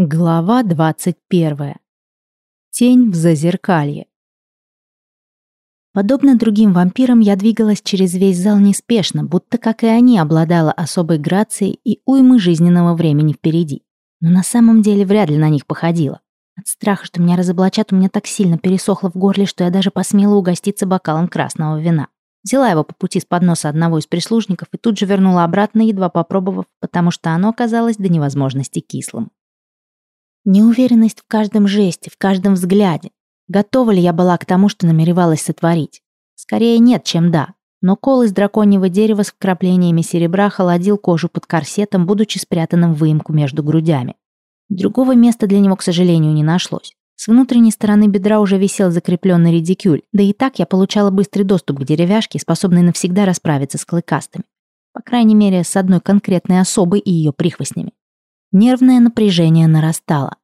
Глава 21. Тень в зазеркалье. Подобно другим вампирам, я двигалась через весь зал неспешно, будто, как и они, обладала особой грацией и уймой жизненного времени впереди. Но на самом деле вряд ли на них походила. От страха, что меня разоблачат, у меня так сильно пересохло в горле, что я даже посмела угоститься бокалом красного вина. Взяла его по пути с подноса одного из прислужников и тут же вернула обратно, едва попробовав, потому что оно оказалось до невозможности кислым. Неуверенность в каждом жесте, в каждом взгляде. Готова ли я была к тому, что намеревалась сотворить? Скорее нет, чем да. Но кол из драконьего дерева с вкраплениями серебра холодил кожу под корсетом, будучи спрятанным в выемку между грудями. Другого места для него, к сожалению, не нашлось. С внутренней стороны бедра уже висел закрепленный редикюль, да и так я получала быстрый доступ к деревяшке, способной навсегда расправиться с клыкастыми. По крайней мере, с одной конкретной особой и ее прихвостнями. Нервное напряжение нарастало.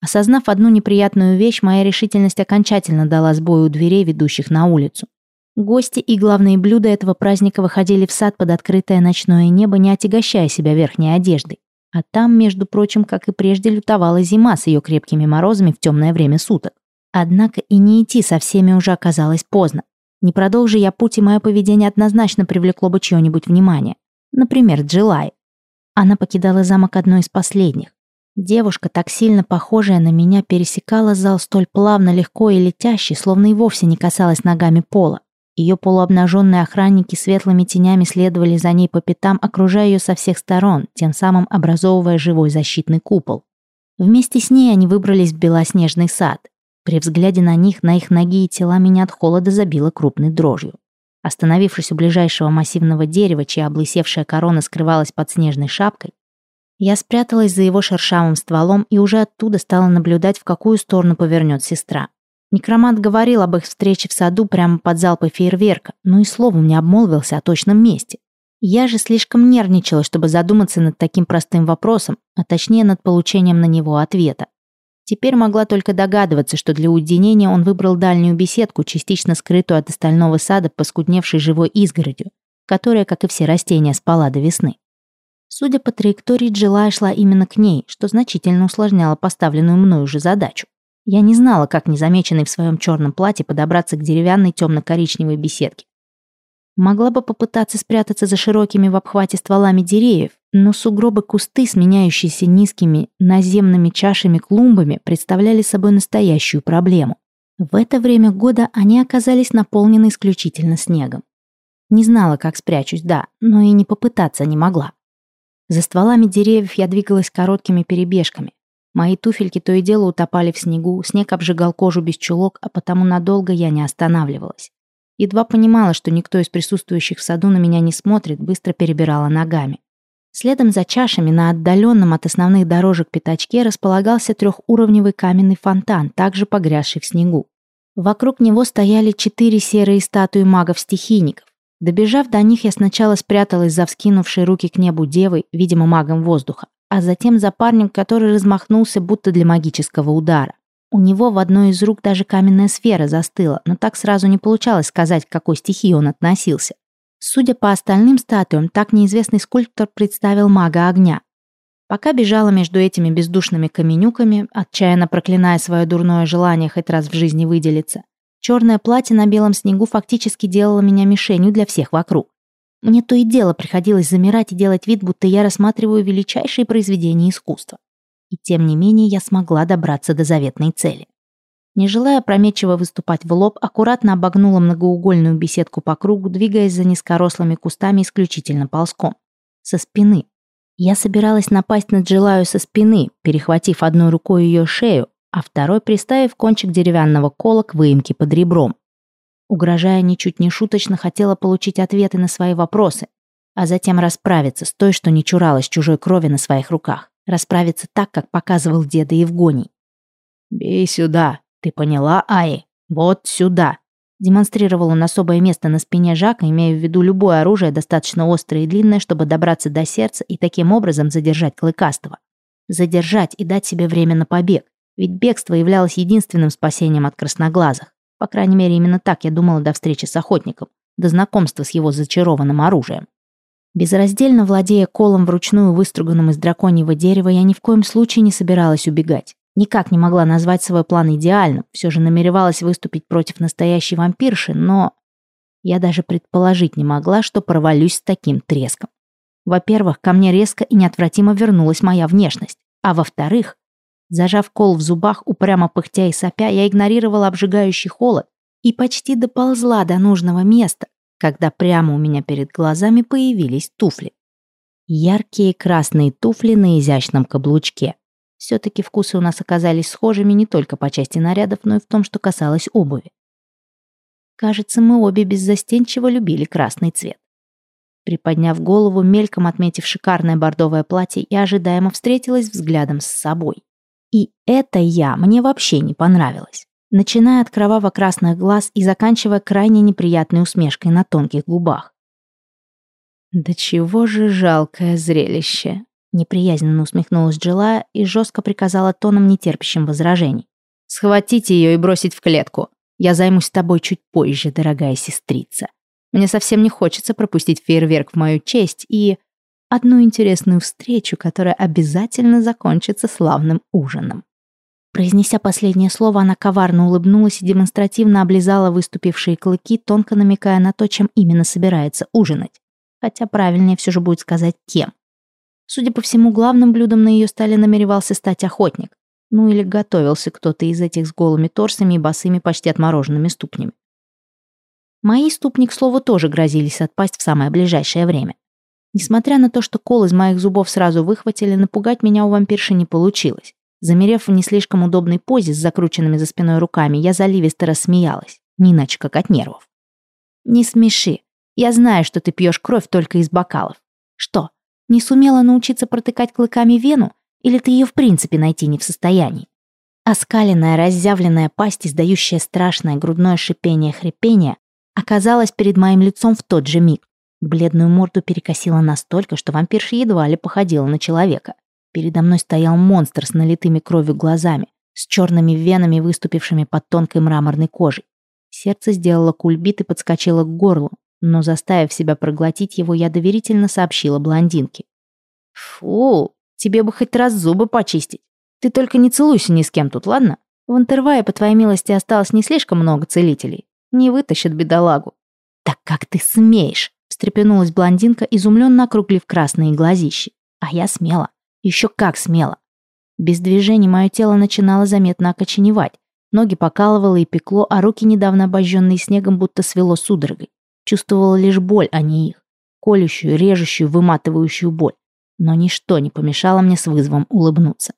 Осознав одну неприятную вещь, моя решительность окончательно дала сбой у дверей, ведущих на улицу. Гости и главные блюда этого праздника выходили в сад под открытое ночное небо, не отягощая себя верхней одеждой. А там, между прочим, как и прежде, лютовала зима с ее крепкими морозами в темное время суток. Однако и не идти со всеми уже оказалось поздно. Не продолжи я путь, и мое поведение однозначно привлекло бы чье-нибудь внимание. Например, Джилай. Она покидала замок одной из последних. Девушка, так сильно похожая на меня, пересекала зал столь плавно, легко и летяще, словно и вовсе не касалась ногами пола. Ее полуобнаженные охранники светлыми тенями следовали за ней по пятам, окружая ее со всех сторон, тем самым образовывая живой защитный купол. Вместе с ней они выбрались в белоснежный сад. При взгляде на них, на их ноги и тела меня от холода забило крупной дрожью. Остановившись у ближайшего массивного дерева, чья облысевшая корона скрывалась под снежной шапкой, я спряталась за его шершавым стволом и уже оттуда стала наблюдать, в какую сторону повернет сестра. Некромант говорил об их встрече в саду прямо под залпой фейерверка, но и словом не обмолвился о точном месте. Я же слишком нервничала, чтобы задуматься над таким простым вопросом, а точнее над получением на него ответа. Теперь могла только догадываться, что для уединения он выбрал дальнюю беседку, частично скрытую от остального сада, поскудневшей живой изгородью, которая, как и все растения, спала до весны. Судя по траектории, Джилая шла именно к ней, что значительно усложняло поставленную мною же задачу. Я не знала, как незамеченной в своем черном платье подобраться к деревянной темно-коричневой беседке. Могла бы попытаться спрятаться за широкими в обхвате стволами деревьев, но сугробы кусты, сменяющиеся низкими наземными чашами-клумбами, представляли собой настоящую проблему. В это время года они оказались наполнены исключительно снегом. Не знала, как спрячусь, да, но и не попытаться не могла. За стволами деревьев я двигалась короткими перебежками. Мои туфельки то и дело утопали в снегу, снег обжигал кожу без чулок, а потому надолго я не останавливалась. Едва понимала, что никто из присутствующих в саду на меня не смотрит, быстро перебирала ногами. Следом за чашами на отдаленном от основных дорожек пятачке располагался трехуровневый каменный фонтан, также погрязший в снегу. Вокруг него стояли четыре серые статуи магов-стихийников. Добежав до них, я сначала спряталась за вскинувшей руки к небу девой, видимо, магом воздуха, а затем за парнем, который размахнулся будто для магического удара. У него в одной из рук даже каменная сфера застыла, но так сразу не получалось сказать, к какой стихии он относился. Судя по остальным статуям, так неизвестный скульптор представил мага огня. Пока бежала между этими бездушными каменюками, отчаянно проклиная свое дурное желание хоть раз в жизни выделиться, Черное платье на белом снегу фактически делало меня мишенью для всех вокруг. Мне то и дело приходилось замирать и делать вид, будто я рассматриваю величайшие произведения искусства. И тем не менее я смогла добраться до заветной цели. Не желая опрометчиво выступать в лоб, аккуратно обогнула многоугольную беседку по кругу, двигаясь за низкорослыми кустами исключительно ползком. Со спины. Я собиралась напасть на Джилаю со спины, перехватив одной рукой ее шею, а второй приставив кончик деревянного кола к выемке под ребром. Угрожая ничуть не шуточно, хотела получить ответы на свои вопросы, а затем расправиться с той, что не чуралась чужой крови на своих руках. Расправиться так, как показывал деда Евгоний. «Бей сюда, ты поняла, Аи? Вот сюда!» Демонстрировал он особое место на спине Жака, имея в виду любое оружие достаточно острое и длинное, чтобы добраться до сердца и таким образом задержать Клыкастого. Задержать и дать себе время на побег. Ведь бегство являлось единственным спасением от красноглазых. По крайней мере, именно так я думала до встречи с охотником, до знакомства с его зачарованным оружием. Безраздельно владея колом вручную выструганным из драконьего дерева, я ни в коем случае не собиралась убегать. Никак не могла назвать свой план идеальным, все же намеревалась выступить против настоящей вампирши, но... Я даже предположить не могла, что провалюсь с таким треском. Во-первых, ко мне резко и неотвратимо вернулась моя внешность. А во-вторых, зажав кол в зубах, упрямо пыхтя и сопя, я игнорировала обжигающий холод и почти доползла до нужного места, когда прямо у меня перед глазами появились туфли. Яркие красные туфли на изящном каблучке. Все-таки вкусы у нас оказались схожими не только по части нарядов, но и в том, что касалось обуви. Кажется, мы обе беззастенчиво любили красный цвет. Приподняв голову, мельком отметив шикарное бордовое платье, я ожидаемо встретилась взглядом с собой. И это я мне вообще не понравилось начиная от кроваво-красных глаз и заканчивая крайне неприятной усмешкой на тонких губах. «Да чего же жалкое зрелище!» Неприязненно усмехнулась Джилая и жестко приказала тоном, нетерпящим возражений. «Схватите ее и бросить в клетку. Я займусь тобой чуть позже, дорогая сестрица. Мне совсем не хочется пропустить фейерверк в мою честь и одну интересную встречу, которая обязательно закончится славным ужином». Произнеся последнее слово, она коварно улыбнулась и демонстративно облизала выступившие клыки, тонко намекая на то, чем именно собирается ужинать. Хотя правильнее все же будет сказать кем. Судя по всему, главным блюдом на ее столе намеревался стать охотник. Ну или готовился кто-то из этих с голыми торсами и босыми почти отмороженными ступнями. Мои ступни, к слову, тоже грозились отпасть в самое ближайшее время. Несмотря на то, что кол из моих зубов сразу выхватили, напугать меня у вампирши не получилось. Замерев в не слишком удобной позе с закрученными за спиной руками, я заливисто рассмеялась, не иначе как от нервов. «Не смеши. Я знаю, что ты пьешь кровь только из бокалов. Что, не сумела научиться протыкать клыками вену, или ты ее в принципе найти не в состоянии?» Оскаленная, разъявленная пасть, издающая страшное грудное шипение-хрипение, оказалась перед моим лицом в тот же миг. Бледную морду перекосила настолько, что вампирша едва ли походила на человека. Передо мной стоял монстр с налитыми кровью глазами, с черными венами, выступившими под тонкой мраморной кожей. Сердце сделало кульбит и подскочило к горлу, но, заставив себя проглотить его, я доверительно сообщила блондинке. «Фу, тебе бы хоть раз зубы почистить. Ты только не целуйся ни с кем тут, ладно? В Интервае, по твоей милости, осталось не слишком много целителей. Не вытащит бедолагу». «Так как ты смеешь?» — встрепенулась блондинка, изумленно округлив красные глазищи. А я смела. Еще как смело. Без движений мое тело начинало заметно окоченевать. Ноги покалывало и пекло, а руки, недавно обожженные снегом, будто свело судорогой. Чувствовала лишь боль, а не их. Колющую, режущую, выматывающую боль. Но ничто не помешало мне с вызовом улыбнуться.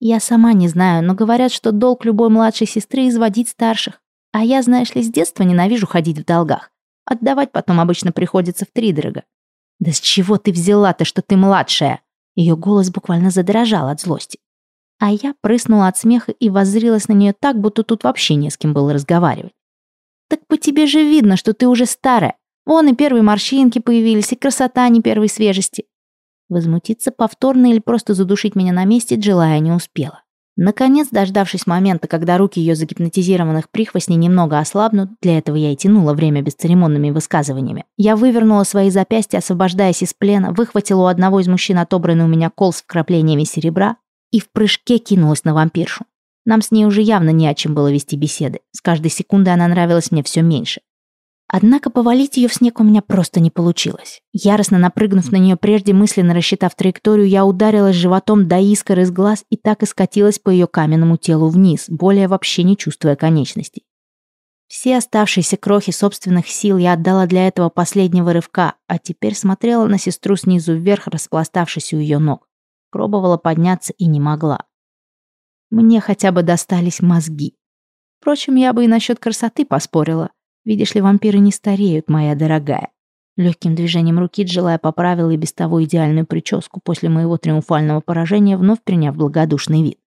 Я сама не знаю, но говорят, что долг любой младшей сестры изводить старших. А я, знаешь ли, с детства ненавижу ходить в долгах. Отдавать потом обычно приходится втридорога. Да с чего ты взяла-то, что ты младшая? Ее голос буквально задрожал от злости. А я прыснула от смеха и воззрилась на нее так, будто тут вообще не с кем было разговаривать. «Так по тебе же видно, что ты уже старая. Вон и первые морщинки появились, и красота не первой свежести». Возмутиться повторно или просто задушить меня на месте Джилая не успела. Наконец, дождавшись момента, когда руки ее загипнотизированных прихвостней немного ослабнут, для этого я и тянула время бесцеремонными высказываниями, я вывернула свои запястья, освобождаясь из плена, выхватила у одного из мужчин отобранный у меня кол с вкраплениями серебра и в прыжке кинулась на вампиршу. Нам с ней уже явно не о чем было вести беседы. С каждой секундой она нравилась мне все меньше. Однако повалить ее в снег у меня просто не получилось. Яростно напрыгнув на нее прежде, мысленно рассчитав траекторию, я ударилась животом до искр из глаз и так и скатилась по ее каменному телу вниз, более вообще не чувствуя конечностей. Все оставшиеся крохи собственных сил я отдала для этого последнего рывка, а теперь смотрела на сестру снизу вверх, распластавшись у ее ног. Пробовала подняться и не могла. Мне хотя бы достались мозги. Впрочем, я бы и насчет красоты поспорила. Видишь ли, вампиры не стареют, моя дорогая. Легким движением руки Джилая поправила и без того идеальную прическу после моего триумфального поражения, вновь приняв благодушный вид.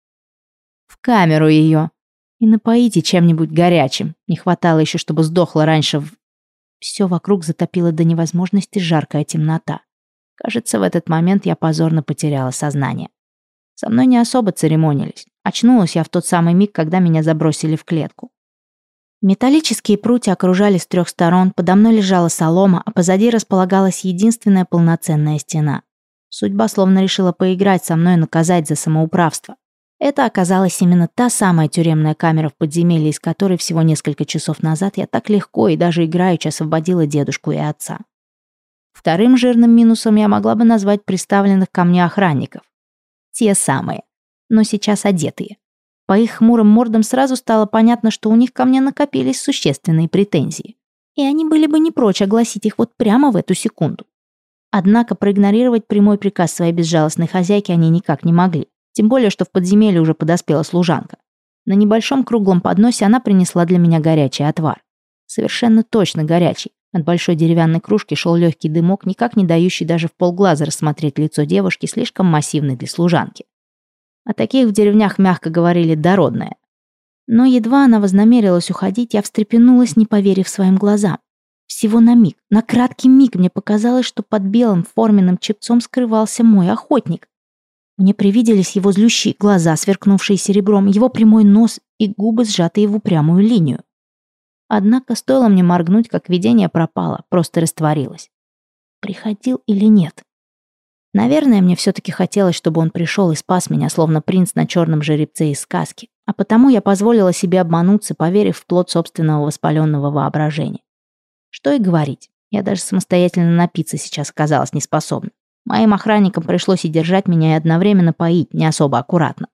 «В камеру ее! И напоите чем-нибудь горячим. Не хватало еще, чтобы сдохла раньше в...» Все вокруг затопило до невозможности жаркая темнота. Кажется, в этот момент я позорно потеряла сознание. Со мной не особо церемонились. Очнулась я в тот самый миг, когда меня забросили в клетку. Металлические прутья окружали с трех сторон, подо мной лежала солома, а позади располагалась единственная полноценная стена. Судьба словно решила поиграть со мной и наказать за самоуправство. Это оказалась именно та самая тюремная камера в подземелье, из которой всего несколько часов назад я так легко и даже играючи освободила дедушку и отца. Вторым жирным минусом я могла бы назвать приставленных ко мне охранников. Те самые, но сейчас одетые. По их хмурым мордам сразу стало понятно, что у них ко мне накопились существенные претензии. И они были бы не прочь огласить их вот прямо в эту секунду. Однако проигнорировать прямой приказ своей безжалостной хозяйки они никак не могли. Тем более, что в подземелье уже подоспела служанка. На небольшом круглом подносе она принесла для меня горячий отвар. Совершенно точно горячий. От большой деревянной кружки шел легкий дымок, никак не дающий даже в полглаза рассмотреть лицо девушки, слишком массивной для служанки. О таких в деревнях мягко говорили «дородная». Но едва она вознамерилась уходить, я встрепенулась, не поверив своим глазам. Всего на миг, на краткий миг мне показалось, что под белым форменным чепцом скрывался мой охотник. Мне привиделись его злющие глаза, сверкнувшие серебром, его прямой нос и губы, сжатые в упрямую линию. Однако стоило мне моргнуть, как видение пропало, просто растворилось. Приходил или нет? Наверное, мне все-таки хотелось, чтобы он пришел и спас меня, словно принц на черном жеребце из сказки. А потому я позволила себе обмануться, поверив в плод собственного воспаленного воображения. Что и говорить, я даже самостоятельно напиться сейчас оказалась неспособна. Моим охранникам пришлось и держать меня, и одновременно поить, не особо аккуратно.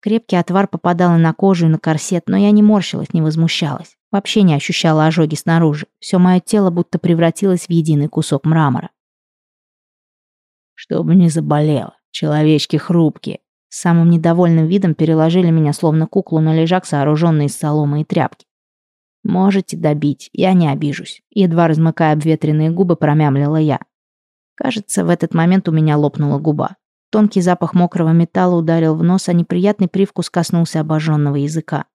Крепкий отвар попадал и на кожу, и на корсет, но я не морщилась, не возмущалась. Вообще не ощущала ожоги снаружи. Все мое тело будто превратилось в единый кусок мрамора. Чтобы не заболело. Человечки хрупкие. Самым недовольным видом переложили меня словно куклу на лежак, сооруженный из соломы и тряпки. «Можете добить, я не обижусь», едва размыкая обветренные губы, промямлила я. Кажется, в этот момент у меня лопнула губа. Тонкий запах мокрого металла ударил в нос, а неприятный привкус коснулся обожженного языка.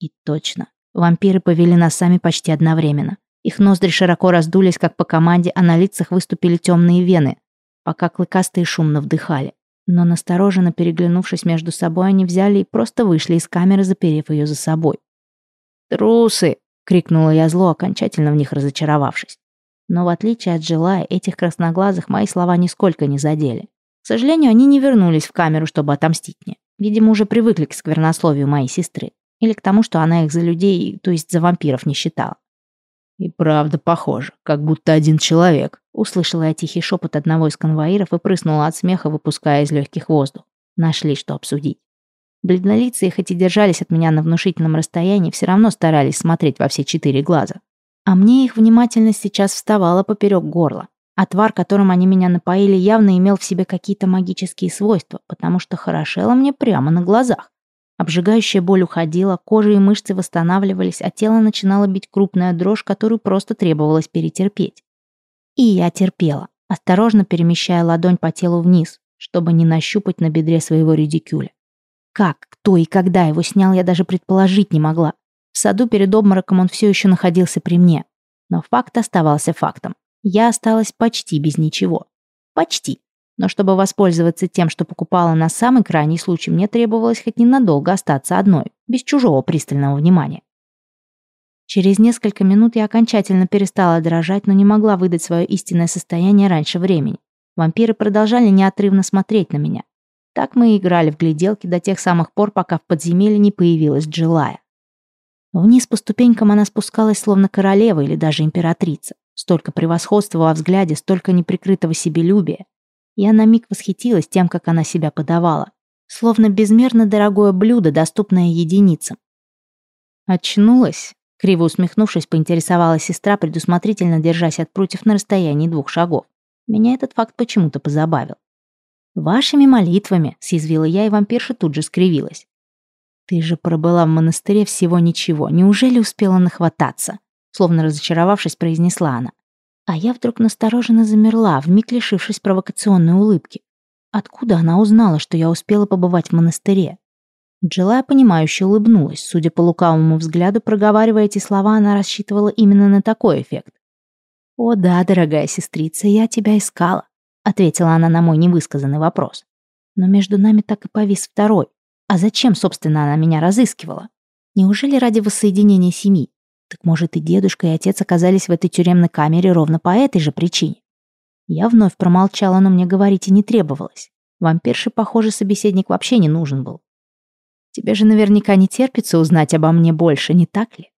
И точно. Вампиры повели носами почти одновременно. Их ноздри широко раздулись, как по команде, а на лицах выступили темные вены, пока клыкастые шумно вдыхали. Но настороженно переглянувшись между собой, они взяли и просто вышли из камеры, заперев ее за собой. «Трусы!» — крикнула я зло, окончательно в них разочаровавшись. Но в отличие от Джилая, этих красноглазых мои слова нисколько не задели. К сожалению, они не вернулись в камеру, чтобы отомстить мне. Видимо, уже привыкли к сквернословию моей сестры. Или к тому, что она их за людей, то есть за вампиров, не считала. «И правда похоже, как будто один человек», — услышала я тихий шепот одного из конвоиров и прыснула от смеха, выпуская из легких воздух. Нашли, что обсудить. Бледнолицые, хоть и держались от меня на внушительном расстоянии, все равно старались смотреть во все четыре глаза. А мне их внимательность сейчас вставала поперек горла. Отвар, которым они меня напоили, явно имел в себе какие-то магические свойства, потому что хорошело мне прямо на глазах. Обжигающая боль уходила, кожа и мышцы восстанавливались, а тело начинало бить крупная дрожь, которую просто требовалось перетерпеть. И я терпела, осторожно перемещая ладонь по телу вниз, чтобы не нащупать на бедре своего редикюля. Как, кто и когда его снял, я даже предположить не могла. В саду перед обмороком он все еще находился при мне. Но факт оставался фактом. Я осталась почти без ничего. Почти. Но чтобы воспользоваться тем, что покупала на самый крайний случай, мне требовалось хоть ненадолго остаться одной, без чужого пристального внимания. Через несколько минут я окончательно перестала дрожать, но не могла выдать свое истинное состояние раньше времени. Вампиры продолжали неотрывно смотреть на меня. Так мы и играли в гляделки до тех самых пор, пока в подземелье не появилась Джилая. Вниз по ступенькам она спускалась, словно королева или даже императрица. Столько превосходства во взгляде, столько неприкрытого себелюбия. Я на миг восхитилась тем, как она себя подавала. Словно безмерно дорогое блюдо, доступное единицам. Очнулась. Криво усмехнувшись, поинтересовалась сестра, предусмотрительно держась от прутьев на расстоянии двух шагов. Меня этот факт почему-то позабавил. «Вашими молитвами», — съязвила я, и вампирша тут же скривилась. «Ты же пробыла в монастыре всего ничего. Неужели успела нахвататься?» Словно разочаровавшись, произнесла она. А я вдруг настороженно замерла, вмиг лишившись провокационной улыбки. Откуда она узнала, что я успела побывать в монастыре? Джилая, понимающе улыбнулась. Судя по лукавому взгляду, проговаривая эти слова, она рассчитывала именно на такой эффект. «О да, дорогая сестрица, я тебя искала», — ответила она на мой невысказанный вопрос. Но между нами так и повис второй. А зачем, собственно, она меня разыскивала? Неужели ради воссоединения семьи? Так может и дедушка, и отец оказались в этой тюремной камере ровно по этой же причине? Я вновь промолчала, но мне говорить и не требовалось. Вампирше, похоже, собеседник вообще не нужен был. Тебе же наверняка не терпится узнать обо мне больше, не так ли?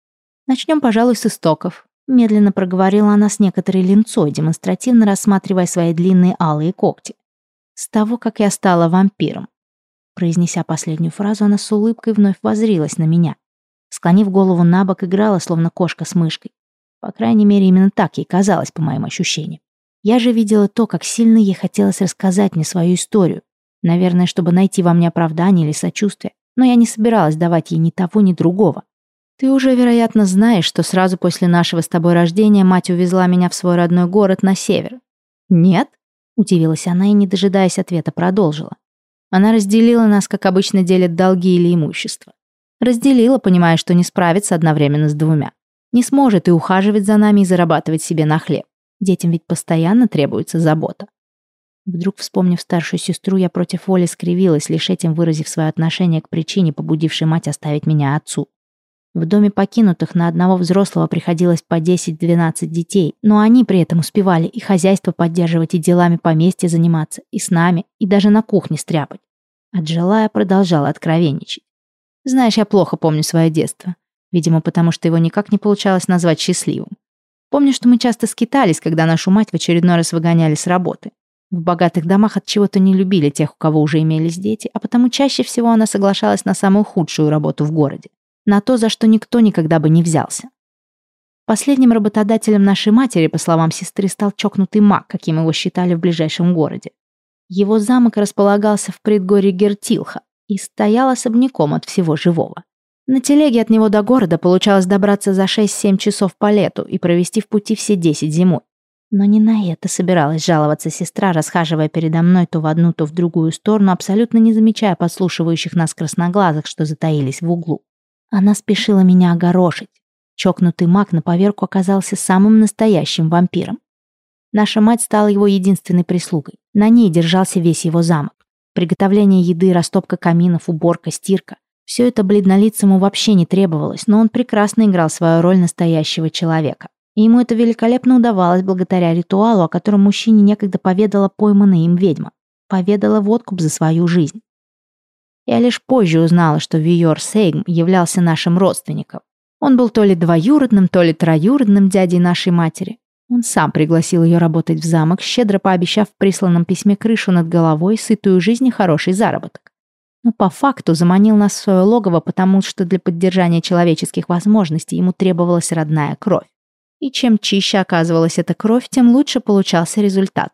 Начнем, пожалуй, с истоков. Медленно проговорила она с некоторой линцой, демонстративно рассматривая свои длинные алые когти. С того, как я стала вампиром. Произнеся последнюю фразу, она с улыбкой вновь возрилась на меня. Склонив голову на бок, играла, словно кошка с мышкой. По крайней мере, именно так ей казалось, по моим ощущениям. Я же видела то, как сильно ей хотелось рассказать мне свою историю. Наверное, чтобы найти во мне оправдание или сочувствие. Но я не собиралась давать ей ни того, ни другого. Ты уже, вероятно, знаешь, что сразу после нашего с тобой рождения мать увезла меня в свой родной город на север. Нет? Удивилась она и, не дожидаясь ответа, продолжила. Она разделила нас, как обычно делят долги или имущество. Разделила, понимая, что не справится одновременно с двумя. Не сможет и ухаживать за нами и зарабатывать себе на хлеб. Детям ведь постоянно требуется забота. Вдруг, вспомнив старшую сестру, я против воли скривилась, лишь этим выразив свое отношение к причине, побудившей мать оставить меня отцу. В доме покинутых на одного взрослого приходилось по 10-12 детей, но они при этом успевали и хозяйство поддерживать, и делами поместья заниматься, и с нами, и даже на кухне стряпать. Отжилая продолжала откровенничать. Знаешь, я плохо помню свое детство. Видимо, потому что его никак не получалось назвать счастливым. Помню, что мы часто скитались, когда нашу мать в очередной раз выгоняли с работы. В богатых домах от чего-то не любили тех, у кого уже имелись дети, а потому чаще всего она соглашалась на самую худшую работу в городе. На то, за что никто никогда бы не взялся. Последним работодателем нашей матери, по словам сестры, стал чокнутый маг, каким его считали в ближайшем городе. Его замок располагался в предгорье Гертилха и стоял особняком от всего живого. На телеге от него до города получалось добраться за 6-7 часов по лету и провести в пути все 10 зимой. Но не на это собиралась жаловаться сестра, расхаживая передо мной то в одну, то в другую сторону, абсолютно не замечая подслушивающих нас красноглазых, что затаились в углу. Она спешила меня огорошить. Чокнутый маг на поверку оказался самым настоящим вампиром. Наша мать стала его единственной прислугой. На ней держался весь его замок. Приготовление еды, растопка каминов, уборка, стирка. Все это бледнолицему вообще не требовалось, но он прекрасно играл свою роль настоящего человека. И ему это великолепно удавалось благодаря ритуалу, о котором мужчине некогда поведала пойманная им ведьма. Поведала в откуп за свою жизнь. Я лишь позже узнала, что Виор Сейгм являлся нашим родственником. Он был то ли двоюродным, то ли троюродным дядей нашей матери. Он сам пригласил ее работать в замок, щедро пообещав в присланном письме крышу над головой, сытую жизнь и хороший заработок но по факту заманил нас в свое логово, потому что для поддержания человеческих возможностей ему требовалась родная кровь. И чем чище оказывалась эта кровь, тем лучше получался результат.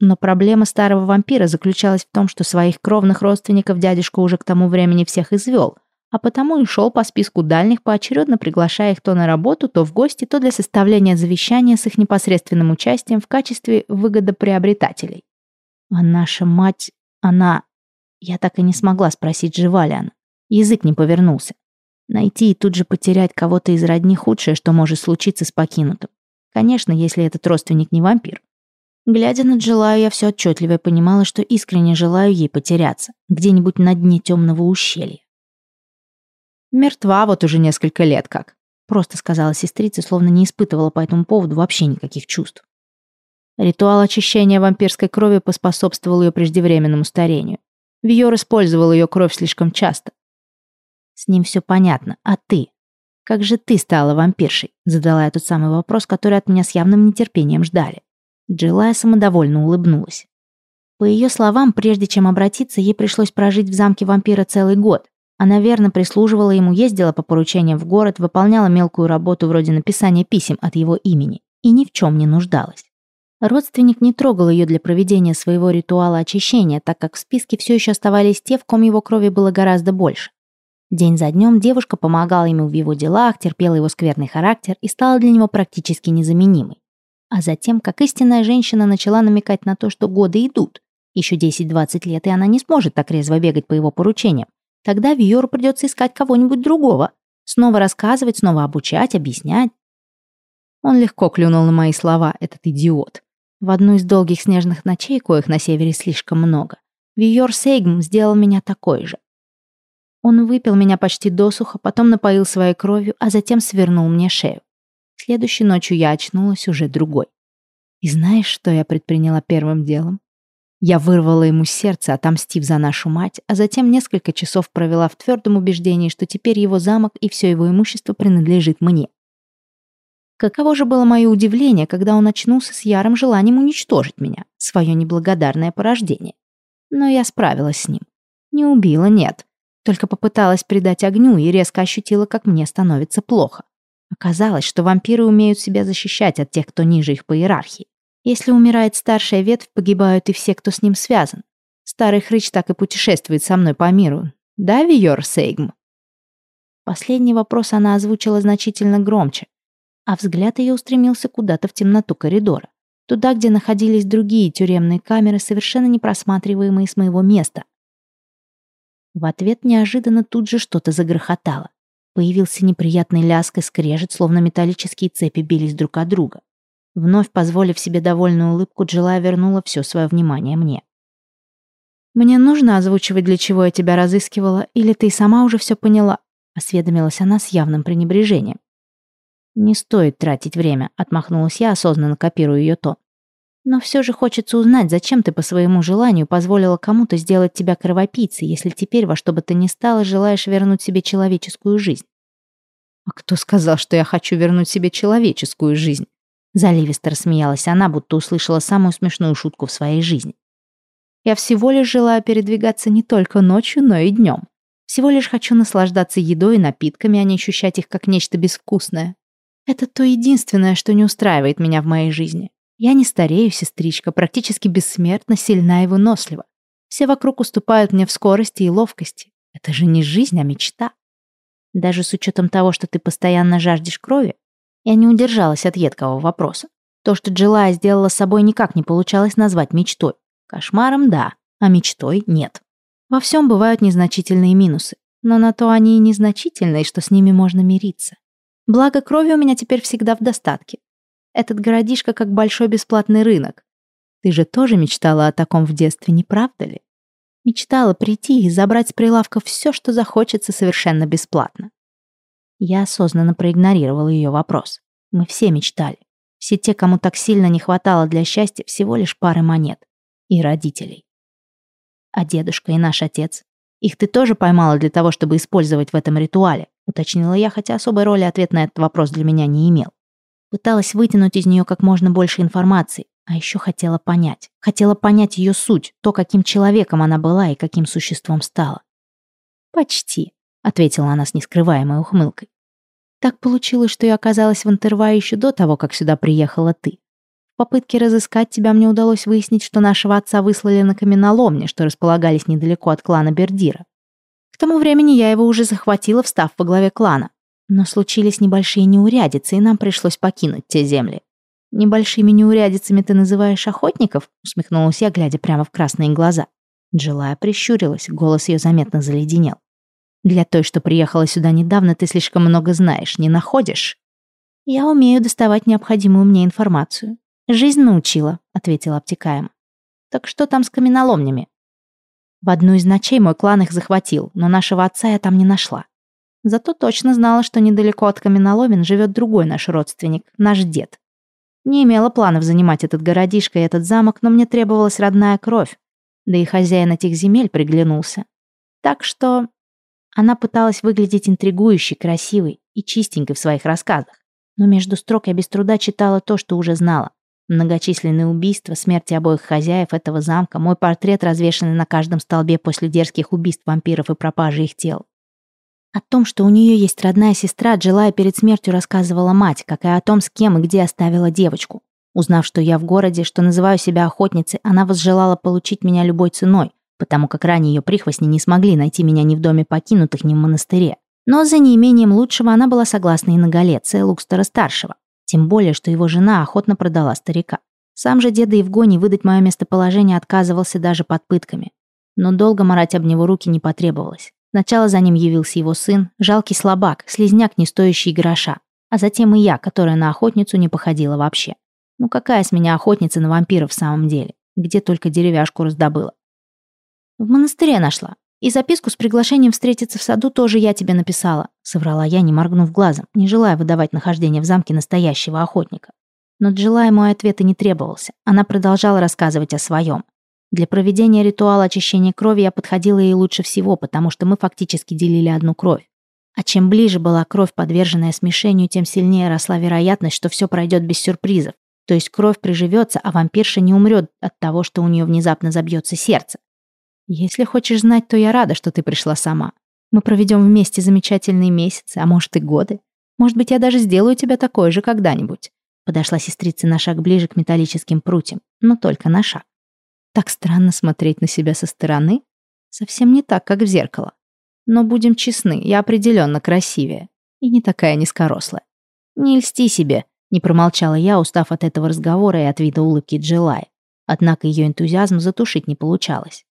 Но проблема старого вампира заключалась в том, что своих кровных родственников дядюшка уже к тому времени всех извел, а потому и шел по списку дальних, поочередно приглашая их то на работу, то в гости, то для составления завещания с их непосредственным участием в качестве выгодоприобретателей. А наша мать, она я так и не смогла спросить, жива ли она. Язык не повернулся. Найти и тут же потерять кого-то из родни худшее, что может случиться с покинутым. Конечно, если этот родственник не вампир. Глядя на Джилаю, я все отчетливо понимала, что искренне желаю ей потеряться, где-нибудь на дне темного ущелья. «Мертва вот уже несколько лет как», — просто сказала сестрица, словно не испытывала по этому поводу вообще никаких чувств. Ритуал очищения вампирской крови поспособствовал ее преждевременному старению. Виор использовал ее кровь слишком часто. С ним все понятно, а ты? Как же ты стала вампиршей? Задала я тот самый вопрос, который от меня с явным нетерпением ждали. Джилая самодовольно улыбнулась. По ее словам, прежде чем обратиться, ей пришлось прожить в замке вампира целый год. Она верно прислуживала ему, ездила по поручениям в город, выполняла мелкую работу вроде написания писем от его имени и ни в чем не нуждалась. Родственник не трогал ее для проведения своего ритуала очищения, так как в списке все еще оставались те, в ком его крови было гораздо больше. День за днем девушка помогала ему в его делах, терпела его скверный характер и стала для него практически незаменимой. А затем, как истинная женщина, начала намекать на то, что годы идут. Еще 10-20 лет, и она не сможет так резво бегать по его поручениям. Тогда Виору придется искать кого-нибудь другого. Снова рассказывать, снова обучать, объяснять. Он легко клюнул на мои слова, этот идиот. В одну из долгих снежных ночей, коих на севере слишком много, Виор Сейгм сделал меня такой же. Он выпил меня почти досуха, потом напоил своей кровью, а затем свернул мне шею. Следующей ночью я очнулась уже другой. И знаешь, что я предприняла первым делом? Я вырвала ему сердце, отомстив за нашу мать, а затем несколько часов провела в твердом убеждении, что теперь его замок и все его имущество принадлежит мне. Каково же было мое удивление, когда он очнулся с ярым желанием уничтожить меня, свое неблагодарное порождение. Но я справилась с ним. Не убила, нет. Только попыталась придать огню и резко ощутила, как мне становится плохо. Оказалось, что вампиры умеют себя защищать от тех, кто ниже их по иерархии. Если умирает старшая ветвь, погибают и все, кто с ним связан. Старый хрыч так и путешествует со мной по миру. Да, Виор Сейгм? Последний вопрос она озвучила значительно громче, а взгляд ее устремился куда-то в темноту коридора, туда, где находились другие тюремные камеры, совершенно не просматриваемые с моего места. В ответ неожиданно тут же что-то загрохотало. Появился неприятный лязг и скрежет, словно металлические цепи бились друг от друга. Вновь позволив себе довольную улыбку, Джилая вернула все свое внимание мне. «Мне нужно озвучивать, для чего я тебя разыскивала, или ты сама уже все поняла?» — осведомилась она с явным пренебрежением. «Не стоит тратить время», — отмахнулась я, осознанно копируя ее тон. «Но все же хочется узнать, зачем ты по своему желанию позволила кому-то сделать тебя кровопийцей, если теперь во что бы ты ни стало желаешь вернуть себе человеческую жизнь». «А кто сказал, что я хочу вернуть себе человеческую жизнь?» Заливисто рассмеялась она, будто услышала самую смешную шутку в своей жизни. «Я всего лишь желаю передвигаться не только ночью, но и днем. Всего лишь хочу наслаждаться едой и напитками, а не ощущать их как нечто безвкусное. Это то единственное, что не устраивает меня в моей жизни. Я не старею, сестричка, практически бессмертна, сильна и вынослива. Все вокруг уступают мне в скорости и ловкости. Это же не жизнь, а мечта. Даже с учетом того, что ты постоянно жаждешь крови, я не удержалась от едкого вопроса. То, что Джилая сделала с собой, никак не получалось назвать мечтой. Кошмаром – да, а мечтой – нет. Во всем бывают незначительные минусы, но на то они и незначительные, что с ними можно мириться. Благо, крови у меня теперь всегда в достатке. Этот городишко как большой бесплатный рынок. Ты же тоже мечтала о таком в детстве, не правда ли? Мечтала прийти и забрать с прилавка все, что захочется совершенно бесплатно. Я осознанно проигнорировала ее вопрос. Мы все мечтали. Все те, кому так сильно не хватало для счастья всего лишь пары монет. И родителей. А дедушка и наш отец? Их ты тоже поймала для того, чтобы использовать в этом ритуале? уточнила я, хотя особой роли ответ на этот вопрос для меня не имел. Пыталась вытянуть из нее как можно больше информации, а еще хотела понять. Хотела понять ее суть, то, каким человеком она была и каким существом стала. «Почти», — ответила она с нескрываемой ухмылкой. «Так получилось, что я оказалась в интервае еще до того, как сюда приехала ты. В попытке разыскать тебя мне удалось выяснить, что нашего отца выслали на каменоломни, что располагались недалеко от клана Бердира тому времени я его уже захватила, встав во главе клана. Но случились небольшие неурядицы, и нам пришлось покинуть те земли. «Небольшими неурядицами ты называешь охотников?» усмехнулась я, глядя прямо в красные глаза. Джилая прищурилась, голос ее заметно заледенел. «Для той, что приехала сюда недавно, ты слишком много знаешь, не находишь?» «Я умею доставать необходимую мне информацию. Жизнь научила», — ответила обтекаемо. «Так что там с каменоломнями?» В одну из ночей мой клан их захватил, но нашего отца я там не нашла. Зато точно знала, что недалеко от каменоломен живет другой наш родственник, наш дед. Не имела планов занимать этот городишко и этот замок, но мне требовалась родная кровь. Да и хозяин этих земель приглянулся. Так что она пыталась выглядеть интригующей, красивой и чистенькой в своих рассказах. Но между строк я без труда читала то, что уже знала. Многочисленные убийства, смерти обоих хозяев этого замка, мой портрет, развешанный на каждом столбе после дерзких убийств вампиров и пропажи их тел. О том, что у нее есть родная сестра, Джилая перед смертью рассказывала мать, как и о том, с кем и где оставила девочку. Узнав, что я в городе, что называю себя охотницей, она возжелала получить меня любой ценой, потому как ранее ее прихвостни не смогли найти меня ни в доме покинутых, ни в монастыре. Но за неимением лучшего она была согласна и на Галеция Лукстера-старшего. Тем более, что его жена охотно продала старика. Сам же деда Евгоний выдать мое местоположение отказывался даже под пытками. Но долго марать об него руки не потребовалось. Сначала за ним явился его сын, жалкий слабак, слезняк, не стоящий гроша. А затем и я, которая на охотницу не походила вообще. Ну какая с меня охотница на вампиров в самом деле? Где только деревяшку раздобыла. В монастыре нашла. И записку с приглашением встретиться в саду тоже я тебе написала», — соврала я, не моргнув глазом, не желая выдавать нахождение в замке настоящего охотника. Но Джилай мой ответ и не требовался. Она продолжала рассказывать о своем. Для проведения ритуала очищения крови я подходила ей лучше всего, потому что мы фактически делили одну кровь. А чем ближе была кровь, подверженная смешению, тем сильнее росла вероятность, что все пройдет без сюрпризов. То есть кровь приживется, а вампирша не умрет от того, что у нее внезапно забьется сердце. Если хочешь знать, то я рада, что ты пришла сама. Мы проведем вместе замечательные месяцы, а может и годы. Может быть, я даже сделаю тебя такой же когда-нибудь. Подошла сестрица на шаг ближе к металлическим прутьям, но только на шаг. Так странно смотреть на себя со стороны. Совсем не так, как в зеркало. Но будем честны, я определенно красивее. И не такая низкорослая. Не льсти себе, не промолчала я, устав от этого разговора и от вида улыбки Джилай. Однако ее энтузиазм затушить не получалось.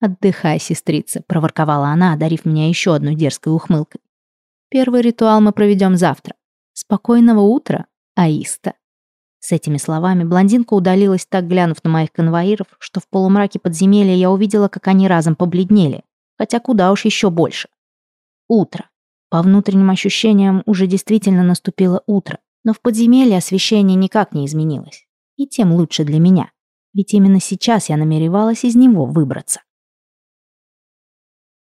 «Отдыхай, сестрица», — проворковала она, одарив меня еще одной дерзкой ухмылкой. «Первый ритуал мы проведем завтра. Спокойного утра, Аиста». С этими словами блондинка удалилась, так глянув на моих конвоиров, что в полумраке подземелья я увидела, как они разом побледнели, хотя куда уж еще больше. Утро. По внутренним ощущениям уже действительно наступило утро, но в подземелье освещение никак не изменилось. И тем лучше для меня, ведь именно сейчас я намеревалась из него выбраться.